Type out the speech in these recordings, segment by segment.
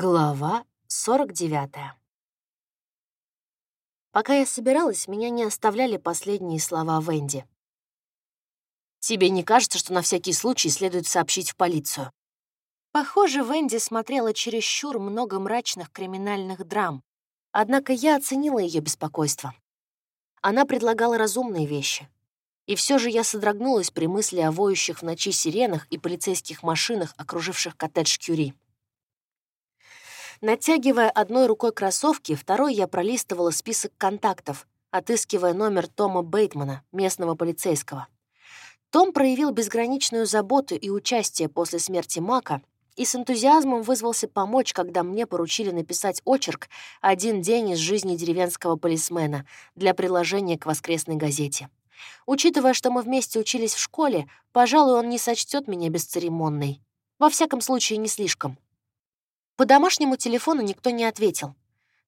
Глава 49. Пока я собиралась, меня не оставляли последние слова Венди. «Тебе не кажется, что на всякий случай следует сообщить в полицию?» Похоже, Венди смотрела чересчур много мрачных криминальных драм, однако я оценила ее беспокойство. Она предлагала разумные вещи. И все же я содрогнулась при мысли о воющих в ночи сиренах и полицейских машинах, окруживших коттедж Кюри. Натягивая одной рукой кроссовки, второй я пролистывала список контактов, отыскивая номер Тома Бейтмана, местного полицейского. Том проявил безграничную заботу и участие после смерти Мака и с энтузиазмом вызвался помочь, когда мне поручили написать очерк «Один день из жизни деревенского полисмена» для приложения к воскресной газете. Учитывая, что мы вместе учились в школе, пожалуй, он не сочтет меня бесцеремонной. Во всяком случае, не слишком. По домашнему телефону никто не ответил.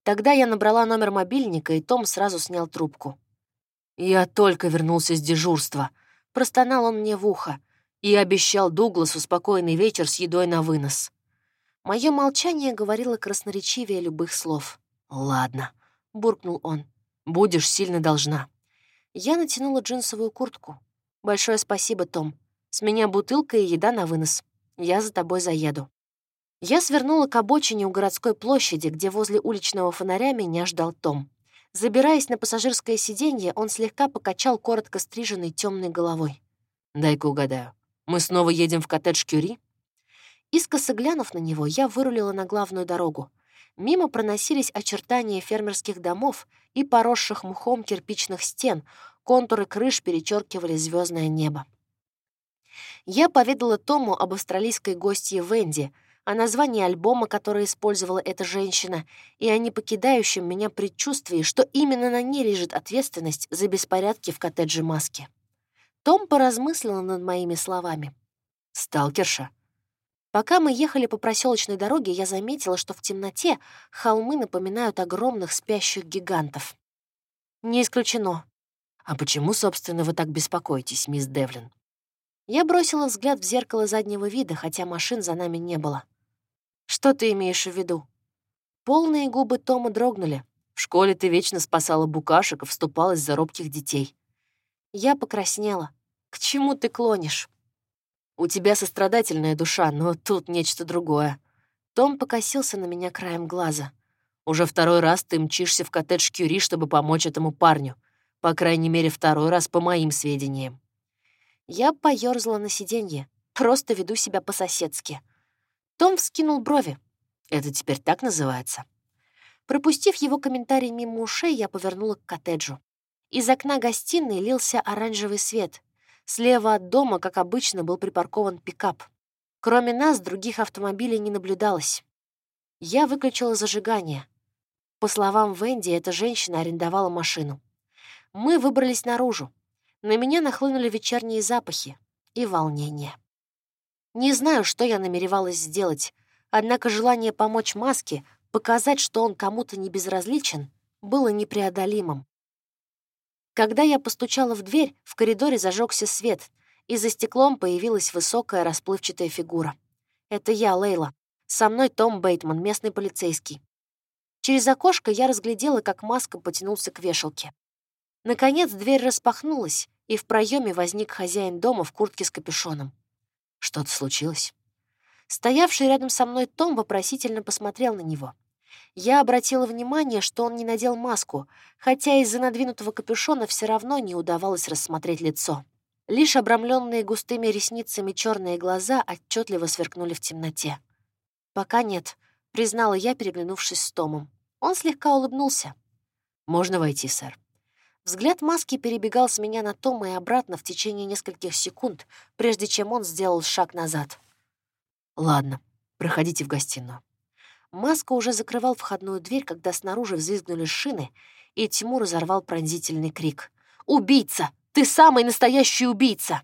Тогда я набрала номер мобильника, и Том сразу снял трубку. «Я только вернулся с дежурства», — простонал он мне в ухо, и обещал Дугласу спокойный вечер с едой на вынос. Мое молчание говорило красноречивее любых слов. «Ладно», — буркнул он, — «будешь сильно должна». Я натянула джинсовую куртку. «Большое спасибо, Том. С меня бутылка и еда на вынос. Я за тобой заеду». Я свернула к обочине у городской площади, где возле уличного фонаря меня ждал Том. Забираясь на пассажирское сиденье, он слегка покачал коротко стриженной темной головой. «Дай-ка угадаю. Мы снова едем в коттедж Кюри?» Искоса глянув на него, я вырулила на главную дорогу. Мимо проносились очертания фермерских домов и поросших мхом кирпичных стен, контуры крыш перечеркивали звездное небо. Я поведала Тому об австралийской гостье Венди — о названии альбома, который использовала эта женщина, и о непокидающем меня предчувствии, что именно на ней лежит ответственность за беспорядки в коттедже Маски. Том поразмыслил над моими словами. «Сталкерша». Пока мы ехали по проселочной дороге, я заметила, что в темноте холмы напоминают огромных спящих гигантов. «Не исключено». «А почему, собственно, вы так беспокоитесь, мисс Девлин?» Я бросила взгляд в зеркало заднего вида, хотя машин за нами не было. «Что ты имеешь в виду?» Полные губы Тома дрогнули. «В школе ты вечно спасала букашек и вступалась за робких детей». Я покраснела. «К чему ты клонишь?» «У тебя сострадательная душа, но тут нечто другое». Том покосился на меня краем глаза. «Уже второй раз ты мчишься в коттедж Кюри, чтобы помочь этому парню. По крайней мере, второй раз по моим сведениям». Я поёрзала на сиденье. Просто веду себя по-соседски. Том вскинул брови. Это теперь так называется? Пропустив его комментарий мимо ушей, я повернула к коттеджу. Из окна гостиной лился оранжевый свет. Слева от дома, как обычно, был припаркован пикап. Кроме нас, других автомобилей не наблюдалось. Я выключила зажигание. По словам Венди, эта женщина арендовала машину. Мы выбрались наружу. На меня нахлынули вечерние запахи и волнение. Не знаю, что я намеревалась сделать, однако желание помочь Маске, показать, что он кому-то не безразличен, было непреодолимым. Когда я постучала в дверь, в коридоре зажегся свет, и за стеклом появилась высокая расплывчатая фигура. Это я, Лейла. Со мной Том Бейтман, местный полицейский. Через окошко я разглядела, как Маска потянулся к вешалке. Наконец дверь распахнулась, и в проеме возник хозяин дома в куртке с капюшоном. Что-то случилось? Стоявший рядом со мной Том вопросительно посмотрел на него. Я обратила внимание, что он не надел маску, хотя из-за надвинутого капюшона все равно не удавалось рассмотреть лицо. Лишь обрамленные густыми ресницами черные глаза отчетливо сверкнули в темноте. «Пока нет», — признала я, переглянувшись с Томом. Он слегка улыбнулся. «Можно войти, сэр?» Взгляд маски перебегал с меня на Тома и обратно в течение нескольких секунд, прежде чем он сделал шаг назад. «Ладно, проходите в гостиную». Маска уже закрывал входную дверь, когда снаружи взвизгнули шины, и Тимур разорвал пронзительный крик. «Убийца! Ты самый настоящий убийца!»